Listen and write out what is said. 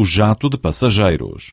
o jato de passageiros.